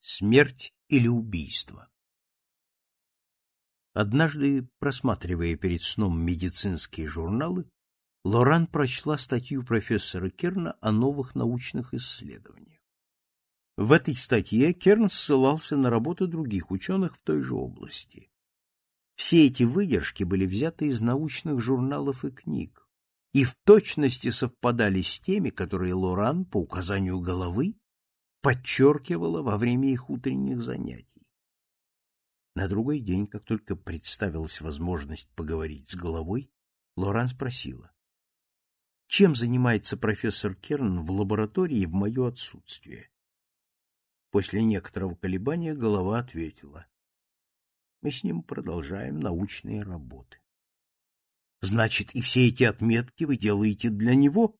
Смерть или убийство? Однажды, просматривая перед сном медицинские журналы, Лоран прочла статью профессора Керна о новых научных исследованиях. В этой статье Керн ссылался на работы других ученых в той же области. Все эти выдержки были взяты из научных журналов и книг и в точности совпадали с теми, которые Лоран, по указанию головы, подчеркивала во время их утренних занятий. На другой день, как только представилась возможность поговорить с головой, Лоран спросила, чем занимается профессор Керн в лаборатории в мое отсутствие. После некоторого колебания голова ответила, мы с ним продолжаем научные работы. Значит, и все эти отметки вы делаете для него?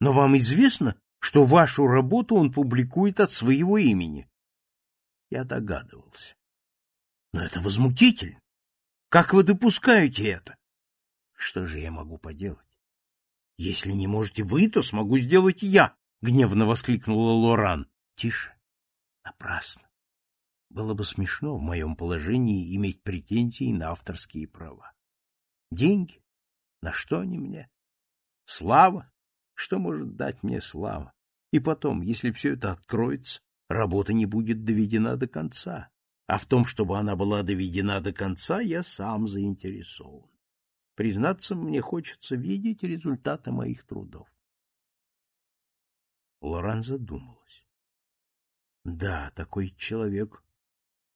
Но вам известно, что вашу работу он публикует от своего имени. Я догадывался. Но это возмутительно. Как вы допускаете это? Что же я могу поделать? Если не можете вы, то смогу сделать я, гневно воскликнула Лоран. Тише. Напрасно. Было бы смешно в моем положении иметь претензии на авторские права. Деньги? На что они мне? Слава? Что может дать мне слава? И потом, если все это откроется, работа не будет доведена до конца. А в том, чтобы она была доведена до конца, я сам заинтересован. Признаться, мне хочется видеть результаты моих трудов. Лоран задумалась. Да, такой человек,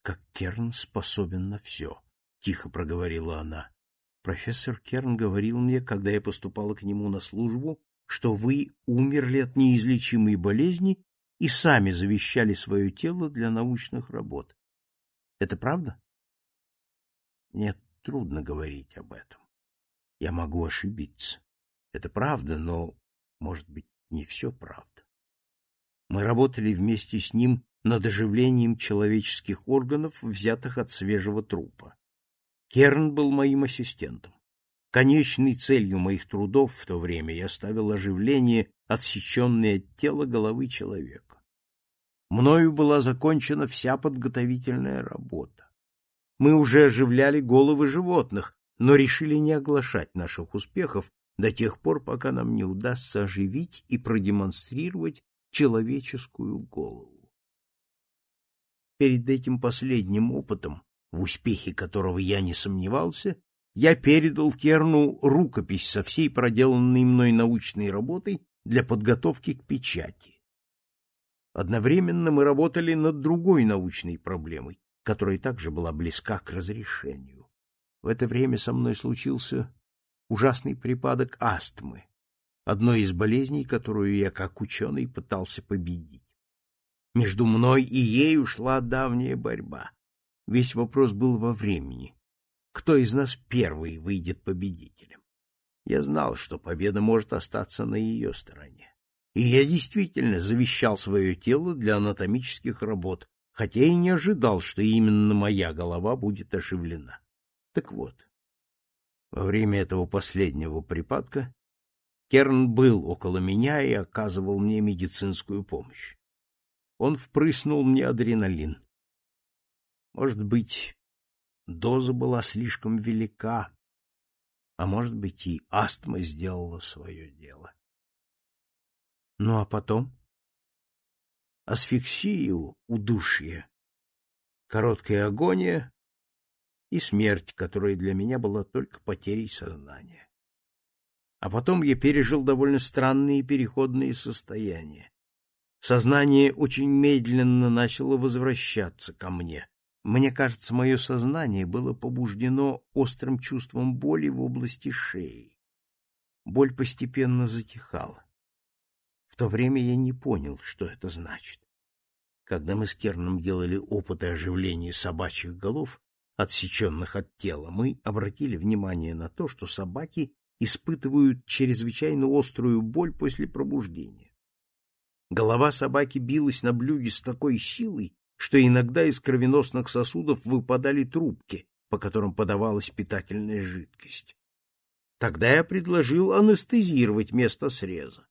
как Керн, способен на все, — тихо проговорила она. Профессор Керн говорил мне, когда я поступала к нему на службу, что вы умерли от неизлечимой болезни и сами завещали свое тело для научных работ. Это правда? Мне трудно говорить об этом. Я могу ошибиться. Это правда, но, может быть, не все правда. Мы работали вместе с ним над оживлением человеческих органов, взятых от свежего трупа. Керн был моим ассистентом. Конечной целью моих трудов в то время я ставил оживление, отсеченное от тела головы человека. Мною была закончена вся подготовительная работа. Мы уже оживляли головы животных, но решили не оглашать наших успехов до тех пор, пока нам не удастся оживить и продемонстрировать человеческую голову. Перед этим последним опытом, в успехе которого я не сомневался, я передал Керну рукопись со всей проделанной мной научной работой для подготовки к печати. Одновременно мы работали над другой научной проблемой, которая также была близка к разрешению. В это время со мной случился ужасный припадок астмы, одной из болезней, которую я как ученый пытался победить. Между мной и ею шла давняя борьба. Весь вопрос был во времени кто из нас первый выйдет победителем. Я знал, что победа может остаться на ее стороне. И я действительно завещал свое тело для анатомических работ, хотя и не ожидал, что именно моя голова будет оживлена. Так вот, во время этого последнего припадка Керн был около меня и оказывал мне медицинскую помощь. Он впрыснул мне адреналин. Может быть, Доза была слишком велика, а может быть и астма сделала свое дело. Ну а потом? Асфиксию, удушье, короткая агония и смерть, которая для меня была только потерей сознания. А потом я пережил довольно странные переходные состояния. Сознание очень медленно начало возвращаться ко мне. Мне кажется, мое сознание было побуждено острым чувством боли в области шеи. Боль постепенно затихала. В то время я не понял, что это значит. Когда мы с Керном делали опыты оживления собачьих голов, отсеченных от тела, мы обратили внимание на то, что собаки испытывают чрезвычайно острую боль после пробуждения. Голова собаки билась на блюде с такой силой, что иногда из кровеносных сосудов выпадали трубки, по которым подавалась питательная жидкость. Тогда я предложил анестезировать место среза.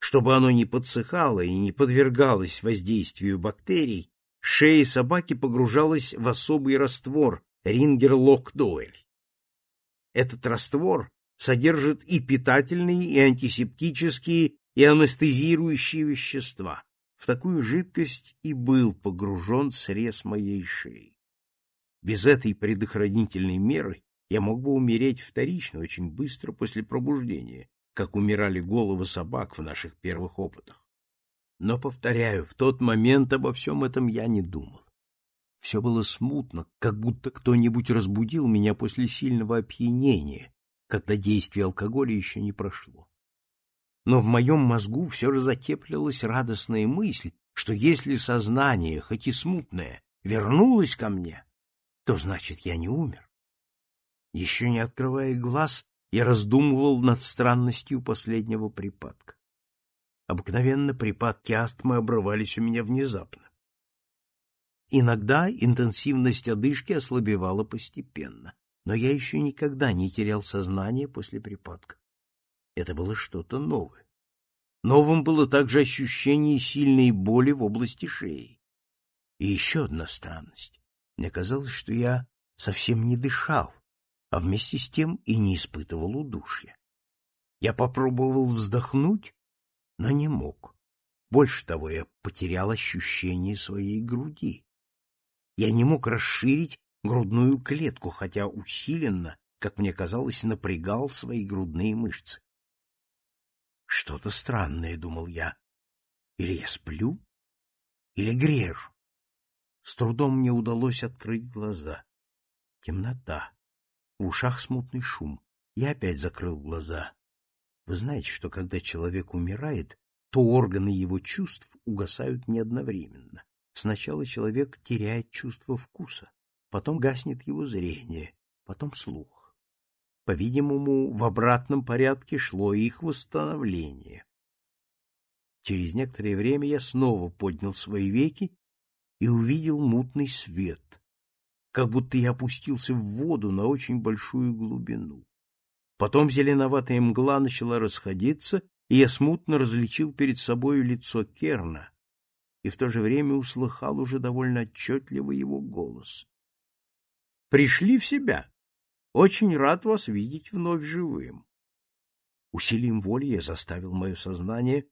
Чтобы оно не подсыхало и не подвергалось воздействию бактерий, шея собаки погружалась в особый раствор рингер-лок-дуэль. Этот раствор содержит и питательные, и антисептические, и анестезирующие вещества. В такую жидкость и был погружен срез моей шеи. Без этой предохранительной меры я мог бы умереть вторично очень быстро после пробуждения, как умирали головы собак в наших первых опытах. Но, повторяю, в тот момент обо всем этом я не думал. Все было смутно, как будто кто-нибудь разбудил меня после сильного опьянения, когда действие алкоголя еще не прошло. Но в моем мозгу все же затеплилась радостная мысль, что если сознание, хоть и смутное, вернулось ко мне, то значит я не умер. Еще не открывая глаз, я раздумывал над странностью последнего припадка. Обыкновенно припадки астмы обрывались у меня внезапно. Иногда интенсивность одышки ослабевала постепенно, но я еще никогда не терял сознание после припадка. Это было что-то новое. Новым было также ощущение сильной боли в области шеи. И еще одна странность. Мне казалось, что я совсем не дышал, а вместе с тем и не испытывал удушья. Я попробовал вздохнуть, но не мог. Больше того, я потерял ощущение своей груди. Я не мог расширить грудную клетку, хотя усиленно, как мне казалось, напрягал свои грудные мышцы. Что-то странное, думал я. Или я сплю, или грежу. С трудом мне удалось открыть глаза. Темнота. В ушах смутный шум. Я опять закрыл глаза. Вы знаете, что когда человек умирает, то органы его чувств угасают не одновременно. Сначала человек теряет чувство вкуса, потом гаснет его зрение, потом слух. По-видимому, в обратном порядке шло их восстановление. Через некоторое время я снова поднял свои веки и увидел мутный свет, как будто я опустился в воду на очень большую глубину. Потом зеленоватая мгла начала расходиться, и я смутно различил перед собою лицо Керна, и в то же время услыхал уже довольно отчетливо его голос. «Пришли в себя. Очень рад вас видеть вновь живым». Усилием воли я заставил мое сознание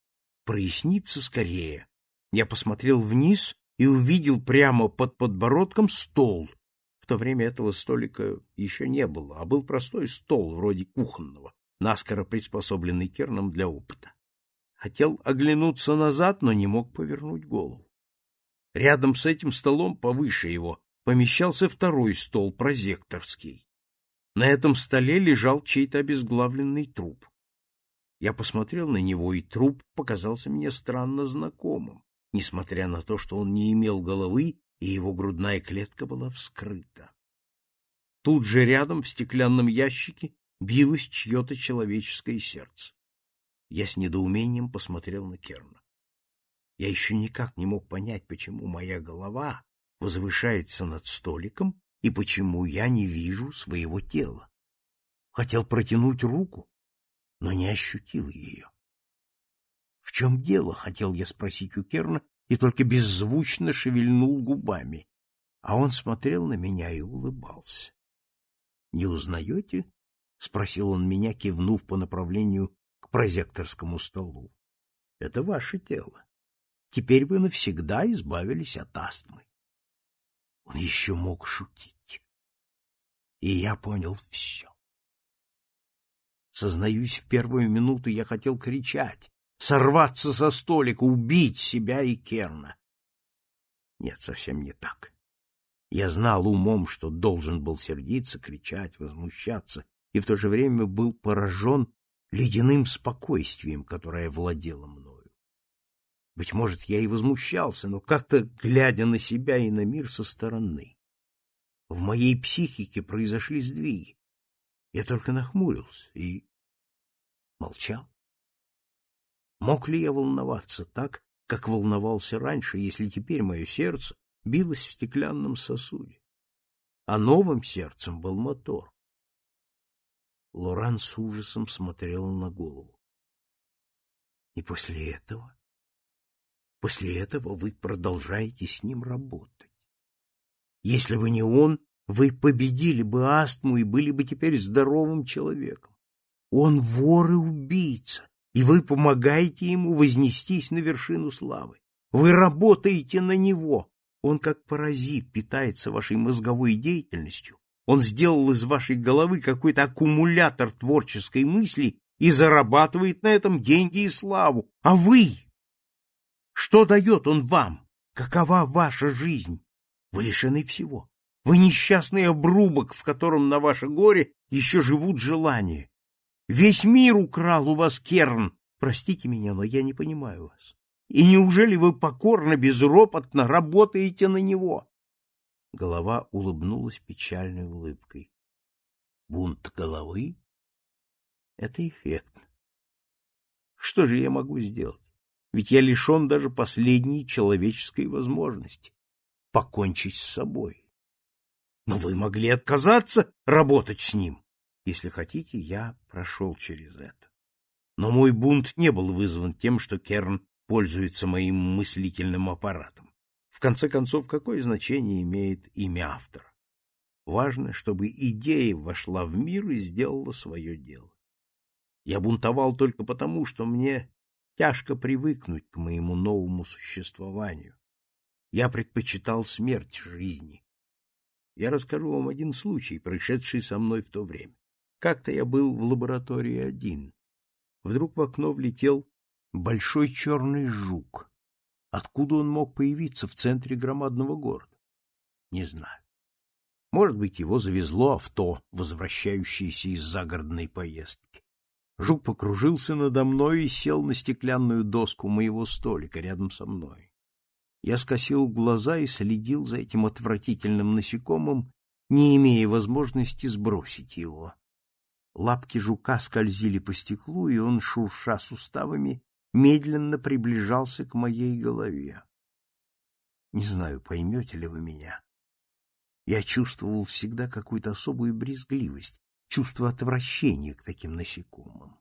проясниться скорее. Я посмотрел вниз и увидел прямо под подбородком стол. В то время этого столика еще не было, а был простой стол, вроде кухонного, наскоро приспособленный Керном для опыта. Хотел оглянуться назад, но не мог повернуть голову. Рядом с этим столом, повыше его, помещался второй стол, прозекторский. На этом столе лежал чей-то обезглавленный труп. Я посмотрел на него, и труп показался мне странно знакомым, несмотря на то, что он не имел головы, и его грудная клетка была вскрыта. Тут же рядом в стеклянном ящике билось чье-то человеческое сердце. Я с недоумением посмотрел на Керна. Я еще никак не мог понять, почему моя голова возвышается над столиком и почему я не вижу своего тела. Хотел протянуть руку, но не ощутил ее. В чем дело, хотел я спросить у Керна, и только беззвучно шевельнул губами, а он смотрел на меня и улыбался. — Не узнаете? — спросил он меня, кивнув по направлению к прозекторскому столу. Это ваше тело. Теперь вы навсегда избавились от астмы. Он еще мог шутить. И я понял все. Сознаюсь, в первую минуту я хотел кричать, сорваться со столика, убить себя и Керна. Нет, совсем не так. Я знал умом, что должен был сердиться, кричать, возмущаться, и в то же время был поражен ледяным спокойствием, которое владело мною. Быть может, я и возмущался, но как-то глядя на себя и на мир со стороны. В моей психике произошли сдвиги. Я только нахмурился и молчал. Мог ли я волноваться так, как волновался раньше, если теперь мое сердце билось в стеклянном сосуде? А новым сердцем был мотор. Лоран с ужасом смотрел на голову. И после этого После этого вы продолжаете с ним работать. Если бы не он, вы победили бы астму и были бы теперь здоровым человеком. Он вор и убийца, и вы помогаете ему вознестись на вершину славы. Вы работаете на него. Он как паразит питается вашей мозговой деятельностью. Он сделал из вашей головы какой-то аккумулятор творческой мысли и зарабатывает на этом деньги и славу. А вы? Что дает он вам? Какова ваша жизнь? Вы лишены всего. Вы несчастный обрубок, в котором на ваше горе еще живут желания. Весь мир украл у вас Керн. Простите меня, но я не понимаю вас. И неужели вы покорно, безропотно работаете на него? Голова улыбнулась печальной улыбкой. Бунт головы? Это эффектно. Что же я могу сделать? Ведь я лишен даже последней человеческой возможности — покончить с собой. Но вы могли отказаться работать с ним. Если хотите, я прошел через это. Но мой бунт не был вызван тем, что Керн пользуется моим мыслительным аппаратом. В конце концов, какое значение имеет имя автора? Важно, чтобы идея вошла в мир и сделала свое дело. Я бунтовал только потому, что мне тяжко привыкнуть к моему новому существованию. Я предпочитал смерть жизни. Я расскажу вам один случай, происшедший со мной в то время. Как-то я был в лаборатории один. Вдруг в окно влетел большой черный жук. Откуда он мог появиться в центре громадного города? Не знаю. Может быть, его завезло авто, возвращающееся из загородной поездки. Жук покружился надо мной и сел на стеклянную доску моего столика рядом со мной. Я скосил глаза и следил за этим отвратительным насекомым, не имея возможности сбросить его. Лапки жука скользили по стеклу, и он, шурша суставами, медленно приближался к моей голове. Не знаю, поймете ли вы меня. Я чувствовал всегда какую-то особую брезгливость, чувство отвращения к таким насекомым.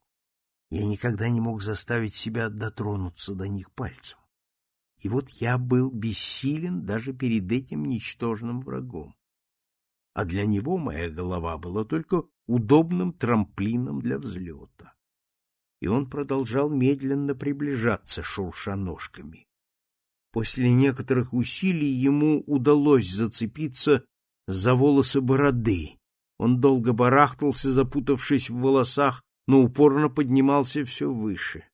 Я никогда не мог заставить себя дотронуться до них пальцем. И вот я был бессилен даже перед этим ничтожным врагом. А для него моя голова была только удобным трамплином для взлета. И он продолжал медленно приближаться, шурша ножками. После некоторых усилий ему удалось зацепиться за волосы бороды, он долго барахтался, запутавшись в волосах, но упорно поднимался все выше.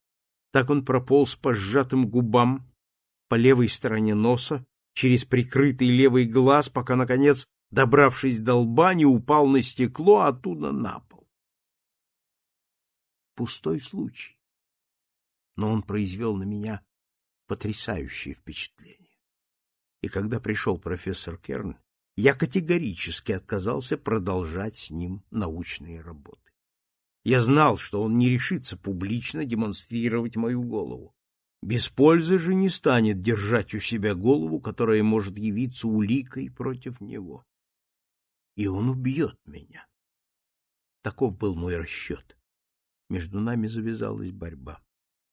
Так он прополз по сжатым губам, по левой стороне носа, через прикрытый левый глаз, пока, наконец, добравшись до лба, не упал на стекло, а оттуда на пол. Пустой случай. Но он произвел на меня потрясающее впечатление. И когда пришел профессор Керн, я категорически отказался продолжать с ним научные работы. Я знал, что он не решится публично демонстрировать мою голову. Без пользы же не станет держать у себя голову, которая может явиться уликой против него. И он убьет меня. Таков был мой расчет. Между нами завязалась борьба.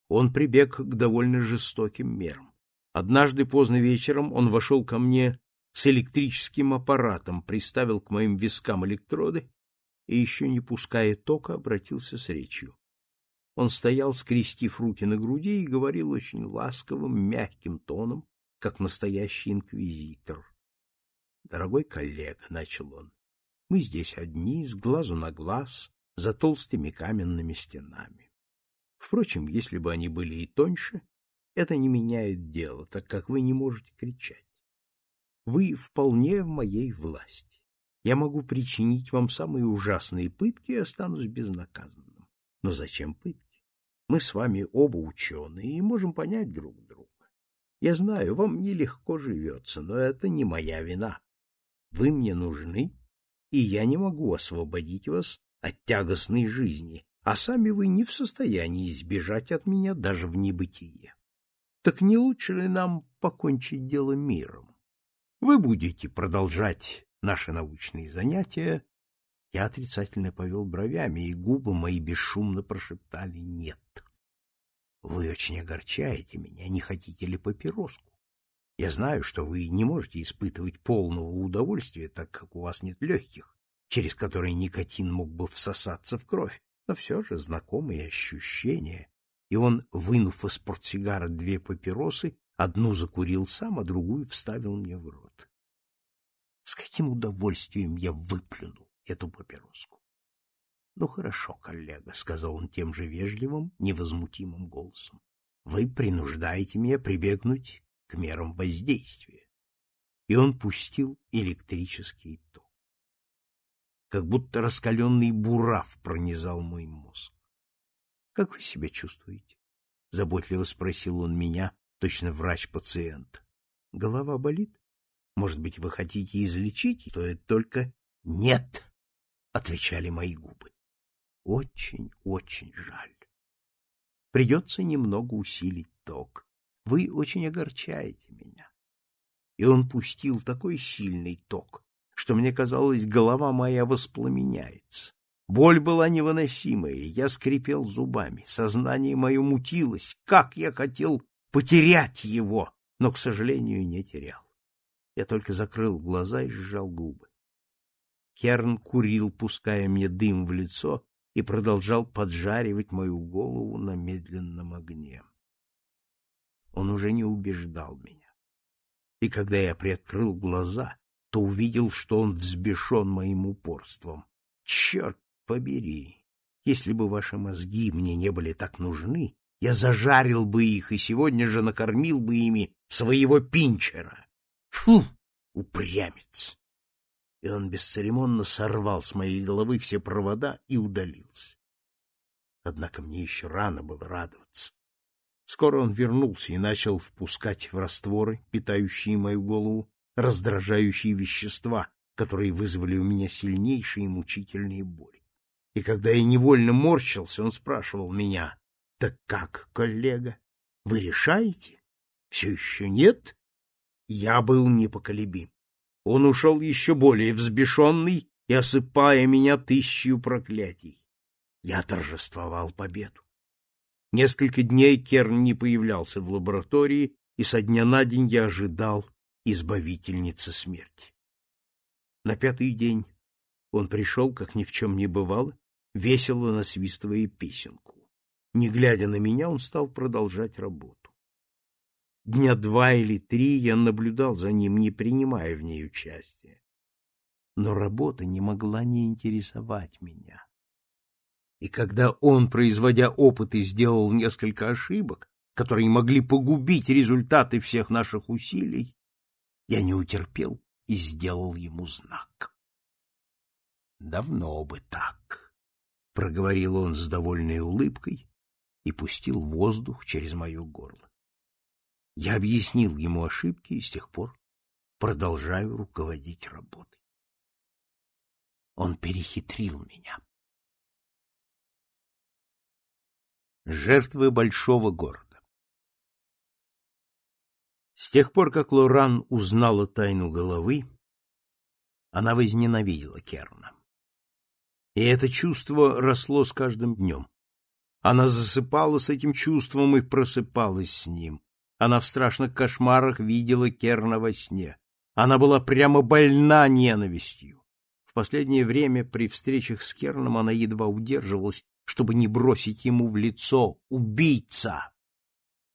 Он прибег к довольно жестоким мерам. Однажды поздно вечером он вошел ко мне с электрическим аппаратом, приставил к моим вискам электроды и, еще не пуская тока, обратился с речью. Он стоял, скрестив руки на груди, и говорил очень ласковым, мягким тоном, как настоящий инквизитор. — Дорогой коллега, — начал он, — мы здесь одни, с глазу на глаз, за толстыми каменными стенами. Впрочем, если бы они были и тоньше, это не меняет дело, так как вы не можете кричать. Вы вполне в моей власти. Я могу причинить вам самые ужасные пытки и останусь безнаказанным. Но зачем пытки? Мы с вами оба ученые и можем понять друг друга. Я знаю, вам нелегко живется, но это не моя вина. Вы мне нужны, и я не могу освободить вас от тягостной жизни, а сами вы не в состоянии избежать от меня даже в небытие. Так не лучше ли нам покончить дело миром? Вы будете продолжать наши научные занятия. Я отрицательно повел бровями, и губы мои бесшумно прошептали «нет». Вы очень огорчаете меня, не хотите ли папироску? Я знаю, что вы не можете испытывать полного удовольствия, так как у вас нет легких, через которые никотин мог бы всосаться в кровь, но все же знакомые ощущения. И он, вынув из портсигара две папиросы, одну закурил сам, а другую вставил мне в рот. С каким удовольствием я выплюнул эту папироску. — Ну, хорошо, коллега, — сказал он тем же вежливым, невозмутимым голосом. — Вы принуждаете меня прибегнуть к мерам воздействия. И он пустил электрический ток. Как будто раскаленный бурав пронизал мой мозг. — Как вы себя чувствуете? — заботливо спросил он меня, точно врач пациента. — Голова болит? Может быть, вы хотите излечить? То это только «нет», — отвечали мои губы. Очень, очень жаль. Придется немного усилить ток. Вы очень огорчаете меня. И он пустил такой сильный ток, что мне казалось, голова моя воспламеняется. Боль была невыносимая, я скрипел зубами, сознание мое мутилось, как я хотел потерять его, но, к сожалению, не терял. Я только закрыл глаза и сжал губы. Керн курил, пуская мне дым в лицо, и продолжал поджаривать мою голову на медленном огне. Он уже не убеждал меня. И когда я приоткрыл глаза, то увидел, что он взбешен моим упорством. Черт побери! Если бы ваши мозги мне не были так нужны, я зажарил бы их и сегодня же накормил бы ими своего пинчера. Фу, упрямец! и он бесцеремонно сорвал с моей головы все провода и удалился. Однако мне еще рано было радоваться. Скоро он вернулся и начал впускать в растворы, питающие мою голову, раздражающие вещества, которые вызвали у меня сильнейшие мучительные боли. И когда я невольно морщился, он спрашивал меня, «Так как, коллега, вы решаете? Все еще нет?» Я был непоколебим. Он ушел еще более взбешенный и осыпая меня тысячью проклятий. Я торжествовал победу. Несколько дней Керн не появлялся в лаборатории, и со дня на день я ожидал избавительницы смерти. На пятый день он пришел, как ни в чем не бывало, весело насвистывая песенку. Не глядя на меня, он стал продолжать работу. Дня два или три я наблюдал за ним, не принимая в ней участия. Но работа не могла не интересовать меня. И когда он, производя опыты, сделал несколько ошибок, которые могли погубить результаты всех наших усилий, я не утерпел и сделал ему знак. «Давно бы так», — проговорил он с довольной улыбкой и пустил воздух через мое горло. Я объяснил ему ошибки и с тех пор продолжаю руководить работой. Он перехитрил меня. Жертвы большого города С тех пор, как Лоран узнала тайну головы, она возненавидела Керна. И это чувство росло с каждым днем. Она засыпала с этим чувством и просыпалась с ним. Она в страшных кошмарах видела Керна во сне. Она была прямо больна ненавистью. В последнее время при встречах с Керном она едва удерживалась, чтобы не бросить ему в лицо «Убийца!».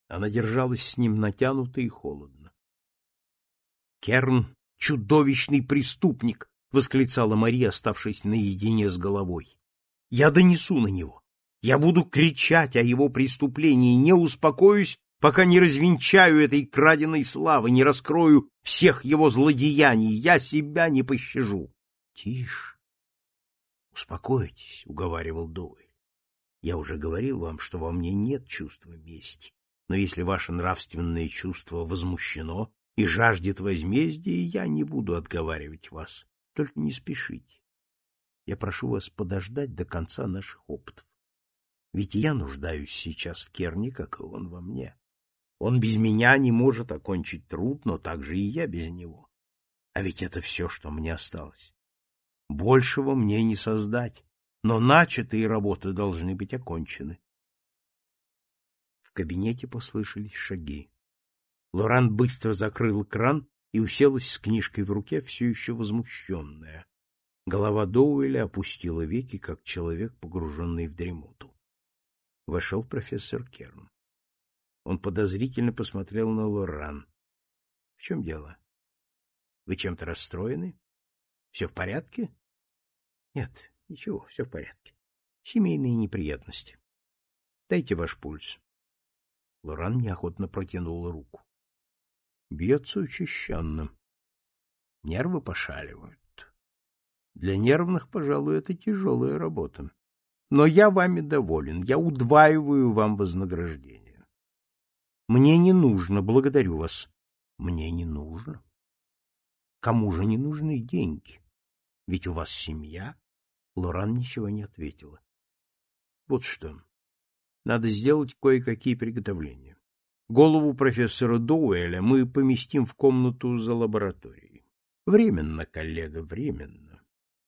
Она держалась с ним натянуто и холодно. «Керн — чудовищный преступник!» — восклицала Мария, оставшись наедине с головой. «Я донесу на него. Я буду кричать о его преступлении, не успокоюсь, пока не развенчаю этой краденой славы, не раскрою всех его злодеяний, я себя не пощажу. — Тише. — Успокойтесь, — уговаривал Дуэль. — Я уже говорил вам, что во мне нет чувства мести, но если ваше нравственное чувство возмущено и жаждет возмездия, я не буду отговаривать вас, только не спешите. Я прошу вас подождать до конца наших опытов. Ведь я нуждаюсь сейчас в Керне, как и он во мне. Он без меня не может окончить труд, но также и я без него. А ведь это все, что мне осталось. Большего мне не создать, но начатые работы должны быть окончены. В кабинете послышались шаги. Лоран быстро закрыл кран и уселась с книжкой в руке, все еще возмущенная. Голова Доуэля опустила веки, как человек, погруженный в дремоту. Вошел профессор Керн. Он подозрительно посмотрел на Лоран. — В чем дело? Вы чем-то расстроены? Все в порядке? — Нет, ничего, все в порядке. Семейные неприятности. Дайте ваш пульс. Лоран неохотно протянула руку. Бьется учащенно. Нервы пошаливают. Для нервных, пожалуй, это тяжелая работа. Но я вами доволен, я удваиваю вам вознаграждение. Мне не нужно, благодарю вас. Мне не нужно. Кому же не нужны деньги? Ведь у вас семья. Лоран ничего не ответила. Вот что. Надо сделать кое-какие приготовления. Голову профессора Доуэля мы поместим в комнату за лабораторией. Временно, коллега, временно.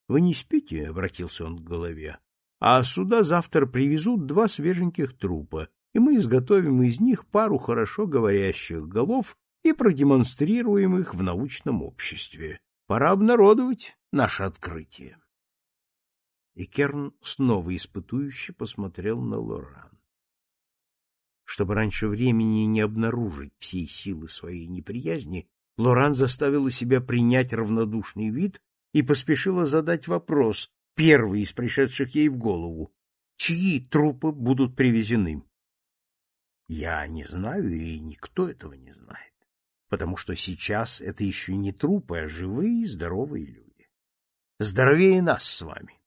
Вы не спите? — обратился он к голове. А сюда завтра привезут два свеженьких трупа, и мы изготовим из них пару хорошо говорящих голов и продемонстрируем их в научном обществе. Пора обнародовать наше открытие. И Керн снова испытующе посмотрел на Лоран. Чтобы раньше времени не обнаружить всей силы своей неприязни, Лоран заставила себя принять равнодушный вид и поспешила задать вопрос, первый из пришедших ей в голову. Чьи трупы будут привезены? Я не знаю, и никто этого не знает, потому что сейчас это еще не трупы, а живые и здоровые люди. Здоровее нас с вами.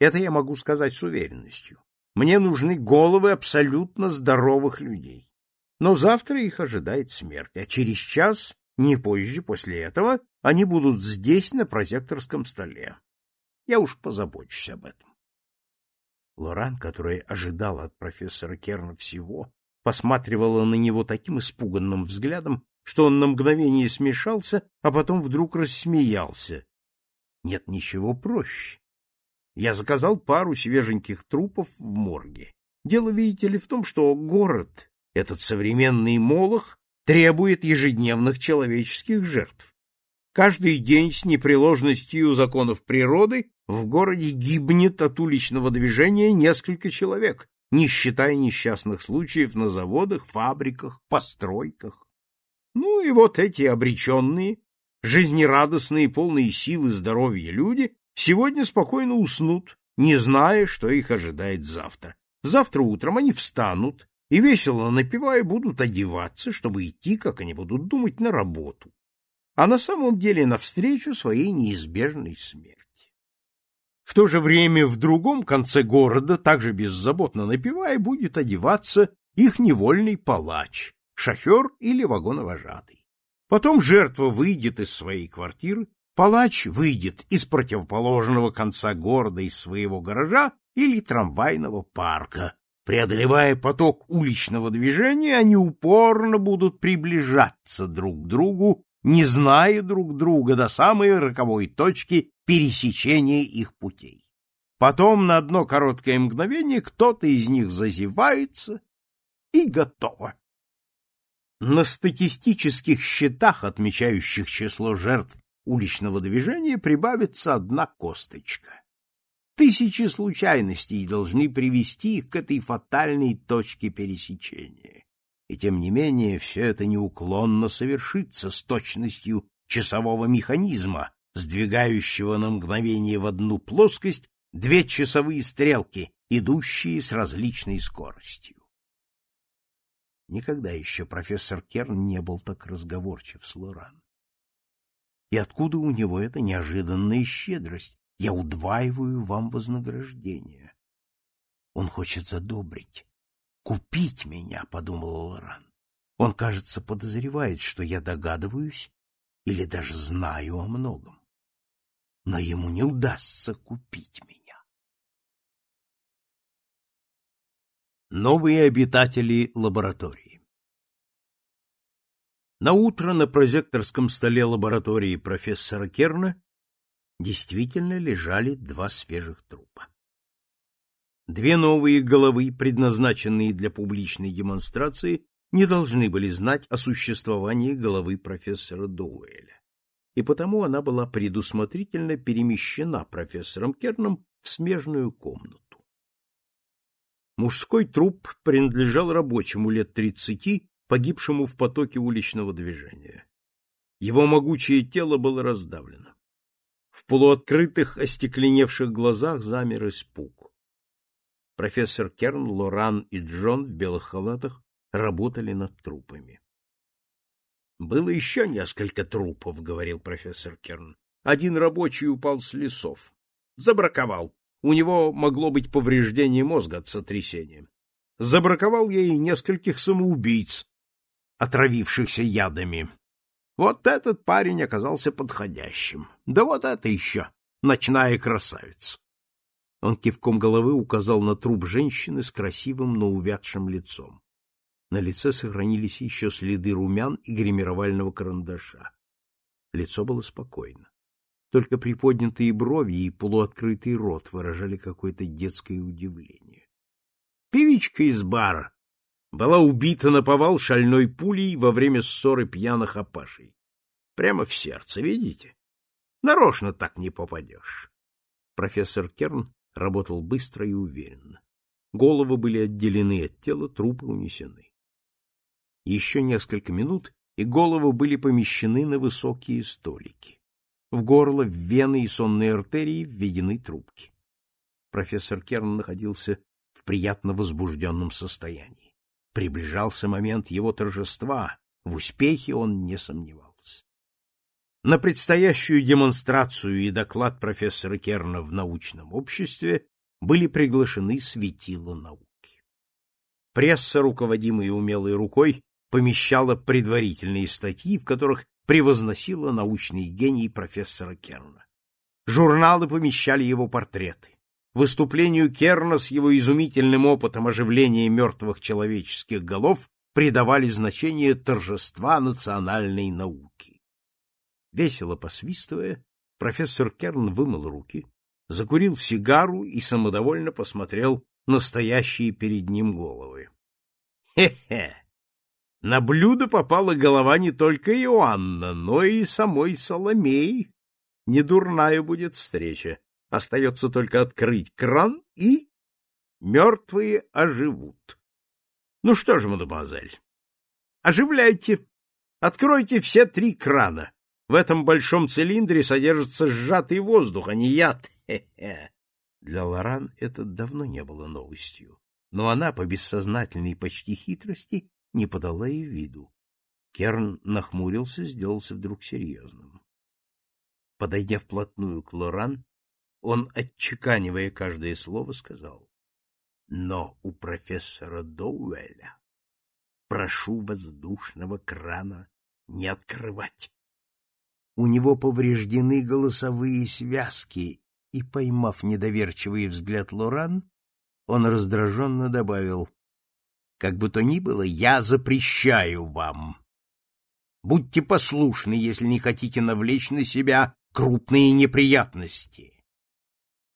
Это я могу сказать с уверенностью. Мне нужны головы абсолютно здоровых людей. Но завтра их ожидает смерть, а через час, не позже после этого, они будут здесь, на прозекторском столе. Я уж позабочусь об этом. Лоран, которая ожидала от профессора Керна всего, посматривала на него таким испуганным взглядом, что он на мгновение смешался, а потом вдруг рассмеялся. Нет ничего проще. Я заказал пару свеженьких трупов в морге. Дело, видите ли, в том, что город, этот современный молох, требует ежедневных человеческих жертв. Каждый день с непреложностью законов природы в городе гибнет от уличного движения несколько человек, не считая несчастных случаев на заводах, фабриках, постройках. Ну и вот эти обреченные, жизнерадостные, полные силы здоровья люди сегодня спокойно уснут, не зная, что их ожидает завтра. Завтра утром они встанут и, весело напивая, будут одеваться, чтобы идти, как они будут думать, на работу. А на самом деле навстречу своей неизбежной смерти. В то же время в другом конце города, также беззаботно напивая, будет одеваться их невольный палач, шофер или вагоновожатый. Потом жертва выйдет из своей квартиры, Палач выйдет из противоположного конца города из своего гаража или трамвайного парка. Преодолевая поток уличного движения, они упорно будут приближаться друг к другу, не зная друг друга до самой роковой точки пересечения их путей. Потом на одно короткое мгновение кто-то из них зазевается, и готово. На статистических счетах, отмечающих число жертв уличного движения прибавится одна косточка. Тысячи случайностей должны привести их к этой фатальной точке пересечения. И тем не менее все это неуклонно совершится с точностью часового механизма, сдвигающего на мгновение в одну плоскость две часовые стрелки, идущие с различной скоростью. Никогда еще профессор Керн не был так разговорчив с Лоран. И откуда у него эта неожиданная щедрость? Я удваиваю вам вознаграждение. Он хочет задобрить, купить меня, — подумал Лоран. Он, кажется, подозревает, что я догадываюсь или даже знаю о многом. Но ему не удастся купить меня. Новые обитатели лаборатории на утро на прозекторском столе лаборатории профессора Керна действительно лежали два свежих трупа. Две новые головы, предназначенные для публичной демонстрации, не должны были знать о существовании головы профессора Доуэля. И потому она была предусмотрительно перемещена профессором Керном в смежную комнату. Мужской труп принадлежал рабочему лет тридцати, погибшему в потоке уличного движения. Его могучее тело было раздавлено. В полуоткрытых, остекленевших глазах замер испуг. Профессор Керн, Лоран и Джон в белых халатах работали над трупами. — Было еще несколько трупов, — говорил профессор Керн. Один рабочий упал с лесов. Забраковал. У него могло быть повреждение мозга от сотрясения. Забраковал я и нескольких самоубийц, отравившихся ядами. Вот этот парень оказался подходящим. Да вот это еще, ночная красавица. Он кивком головы указал на труп женщины с красивым, но увядшим лицом. На лице сохранились еще следы румян и гримировального карандаша. Лицо было спокойно. Только приподнятые брови и полуоткрытый рот выражали какое-то детское удивление. Певичка из бара была убита на повал шальной пулей во время ссоры пьяных опашей. Прямо в сердце, видите? Нарочно так не попадешь. Профессор Керн работал быстро и уверенно. Головы были отделены от тела, трупы унесены. Еще несколько минут, и головы были помещены на высокие столики. В горло, в вены и сонные артерии введены трубки. Профессор Керн находился в приятно возбужденном состоянии. Приближался момент его торжества, в успехе он не сомневался. На предстоящую демонстрацию и доклад профессора Керна в научном обществе были приглашены светила науки. Пресса, руководимая умелой рукой, помещала предварительные статьи, в которых превозносила научный гений профессора Керна. Журналы помещали его портреты. Выступлению Керна с его изумительным опытом оживления мертвых человеческих голов придавали значение торжества национальной науки. Весело посвистывая, профессор Керн вымыл руки, закурил сигару и самодовольно посмотрел на стоящие перед ним головы. Хе-хе! На блюдо попала голова не только Иоанна, но и самой Соломеи. Недурная будет встреча. Остается только открыть кран, и мертвые оживут. Ну что же, мадемуазель, оживляйте. Откройте все три крана. В этом большом цилиндре содержится сжатый воздух, а не яд. Хе -хе. Для Лоран это давно не было новостью, но она по бессознательной почти хитрости не подала и виду. Керн нахмурился, сделался вдруг серьезным. Подойдя вплотную к Лоран, он, отчеканивая каждое слово, сказал, «Но у профессора Доуэля прошу воздушного крана не открывать. У него повреждены голосовые связки, и, поймав недоверчивый взгляд Лоран, он раздраженно добавил, «Как бы то ни было, я запрещаю вам. Будьте послушны, если не хотите навлечь на себя крупные неприятности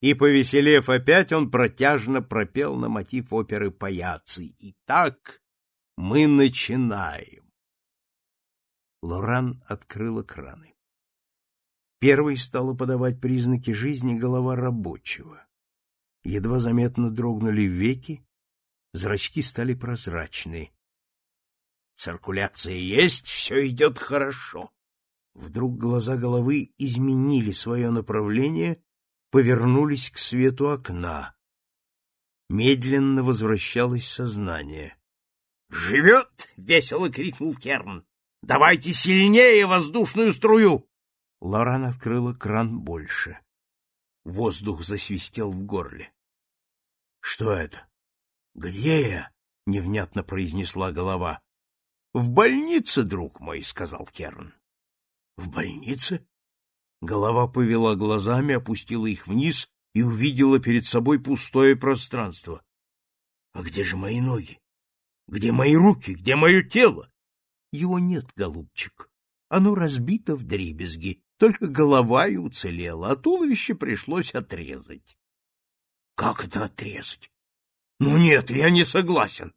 и, повеселев опять, он протяжно пропел на мотив оперы «Паяци». Итак, мы начинаем. Лоран открыла краны. Первой стала подавать признаки жизни голова рабочего. Едва заметно дрогнули веки, зрачки стали прозрачные. Циркуляция есть, все идет хорошо. Вдруг глаза головы изменили свое направление повернулись к свету окна. Медленно возвращалось сознание. «Живет!» — весело крикнул Керн. «Давайте сильнее воздушную струю!» Лоран открыла кран больше. Воздух засвистел в горле. «Что это? Где я?» — невнятно произнесла голова. «В больнице, друг мой», — сказал Керн. «В больнице?» Голова повела глазами, опустила их вниз и увидела перед собой пустое пространство. А где же мои ноги? Где мои руки? Где мое тело? Его нет, голубчик. Оно разбито в дребезги, только голова и уцелела, а туловище пришлось отрезать. Как это отрезать? Ну нет, я не согласен.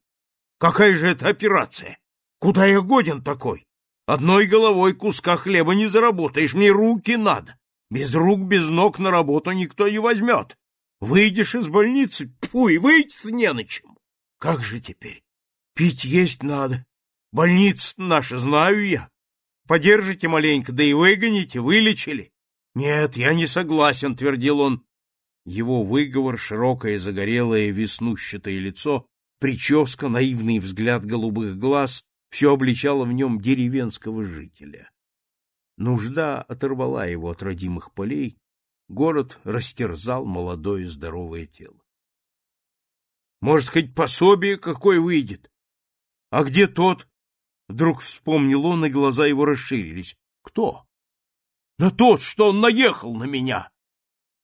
Какая же это операция? Куда я годен такой? Одной головой куска хлеба не заработаешь, мне руки надо. Без рук, без ног на работу никто не возьмет. Выйдешь из больницы, пуй, выйти не на чем. Как же теперь? Пить есть надо. Больница наша, знаю я. Подержите маленько, да и выгоните, вылечили. Нет, я не согласен, твердил он. Его выговор, широкое загорелое веснущатое лицо, прическа, наивный взгляд голубых глаз — все обличало в нем деревенского жителя. Нужда оторвала его от родимых полей, город растерзал молодое здоровое тело. Может, хоть пособие какое выйдет? А где тот? Вдруг вспомнил он, и глаза его расширились. Кто? Да тот, что он наехал на меня.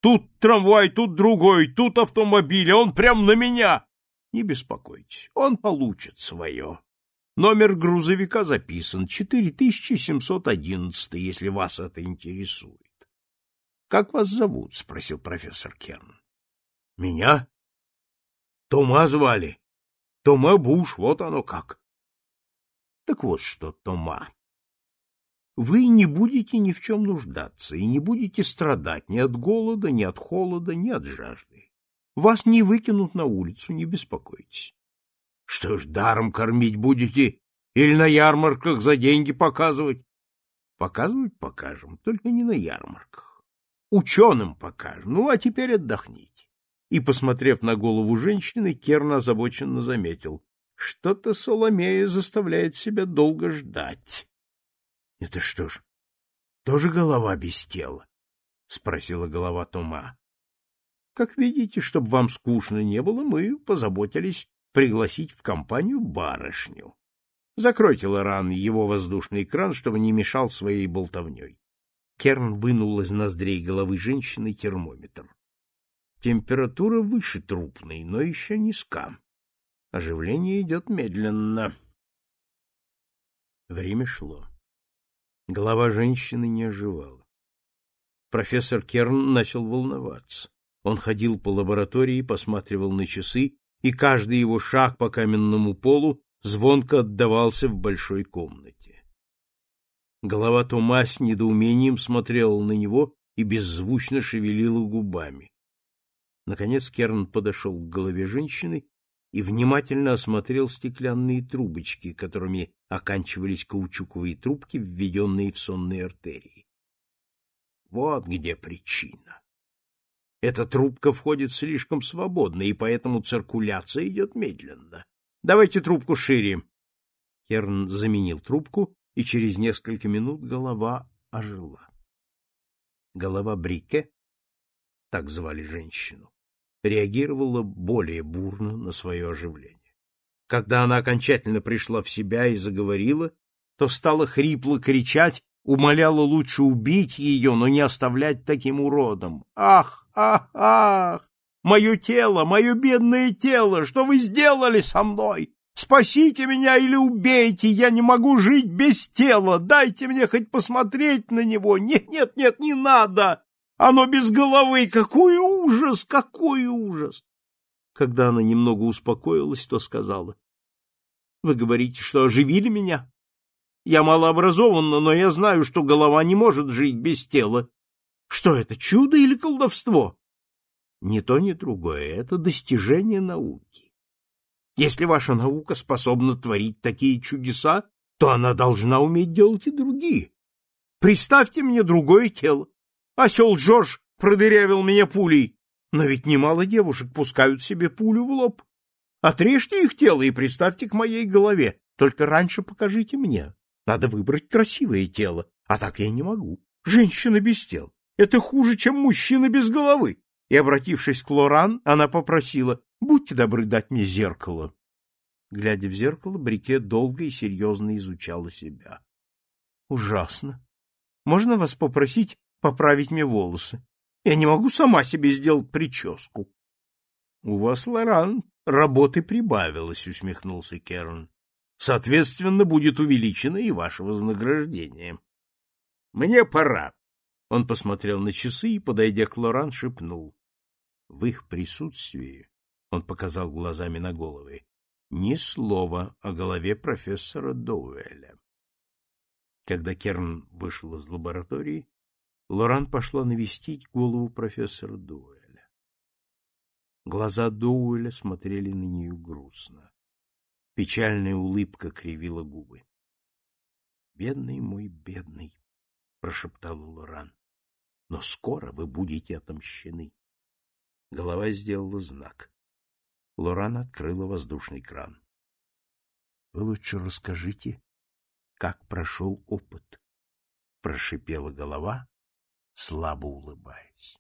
Тут трамвай, тут другой, тут автомобиль, а он прям на меня. Не беспокойтесь, он получит свое. Номер грузовика записан 4711, если вас это интересует. — Как вас зовут? — спросил профессор Керн. — Меня? — Тома звали. Тома Буш, вот оно как. — Так вот что, Тома. Вы не будете ни в чем нуждаться и не будете страдать ни от голода, ни от холода, ни от жажды. Вас не выкинут на улицу, не беспокойтесь. Что ж, даром кормить будете или на ярмарках за деньги показывать? Показывать покажем, только не на ярмарках. Ученым покажем. Ну, а теперь отдохните. И, посмотрев на голову женщины, Керн озабоченно заметил. Что-то Соломея заставляет себя долго ждать. — Это что ж, тоже голова без тела? — спросила голова Тома. — Как видите, чтобы вам скучно не было, мы позаботились пригласить в компанию барышню. Закройте, Лоран, его воздушный кран, чтобы не мешал своей болтовней. Керн вынул из ноздрей головы женщины термометр. Температура выше трупной, но еще низка. Оживление идет медленно. Время шло. Голова женщины не оживала. Профессор Керн начал волноваться. Он ходил по лаборатории, посматривал на часы и каждый его шаг по каменному полу звонко отдавался в большой комнате. Голова Тома с недоумением смотрела на него и беззвучно шевелила губами. Наконец Керн подошел к голове женщины и внимательно осмотрел стеклянные трубочки, которыми оканчивались каучуковые трубки, введенные в сонные артерии. Вот где причина. Эта трубка входит слишком свободно, и поэтому циркуляция идет медленно. Давайте трубку шире. Керн заменил трубку, и через несколько минут голова ожила. Голова Брике, так звали женщину, реагировала более бурно на свое оживление. Когда она окончательно пришла в себя и заговорила, то стала хрипло кричать, умоляла лучше убить ее, но не оставлять таким уродом. «Ах, Ах, ах! Мое тело, мое бедное тело, что вы сделали со мной? Спасите меня или убейте, я не могу жить без тела, дайте мне хоть посмотреть на него. Нет, нет, нет, не надо! Оно без головы, какой ужас, какой ужас! Когда она немного успокоилась, то сказала. — Вы говорите, что оживили меня? Я малообразованна, но я знаю, что голова не может жить без тела. Что это, чудо или колдовство? Ни то, ни другое. Это достижение науки. Если ваша наука способна творить такие чудеса, то она должна уметь делать и другие. Представьте мне другое тело. Осел Джордж продырявил меня пулей, но ведь немало девушек пускают себе пулю в лоб. Отрежьте их тело и приставьте к моей голове, только раньше покажите мне. Надо выбрать красивое тело, а так я не могу. Женщина без тел. Это хуже, чем мужчина без головы. И, обратившись к Лоран, она попросила, будьте добры дать мне зеркало. Глядя в зеркало, Брике долго и серьезно изучала себя. — Ужасно. Можно вас попросить поправить мне волосы? Я не могу сама себе сделать прическу. — У вас, Лоран, работы прибавилось, — усмехнулся Керн. — Соответственно, будет увеличено и ваше вознаграждение. — Мне пора. Он посмотрел на часы и, подойдя к Лоран, шепнул. В их присутствии Он показал глазами на головы. Ни слова о голове профессора Доуэля. Когда Керн вышел из лаборатории, Лоран пошла навестить голову профессора Доуэля. Глаза Доуэля смотрели на нее грустно. Печальная улыбка кривила губы. — Бедный мой бедный, — прошептал Лоран. — Но скоро вы будете отомщены. Голова сделала знак. Лоран открыла воздушный кран. — Вы лучше расскажите, как прошел опыт, — прошипела голова, слабо улыбаясь.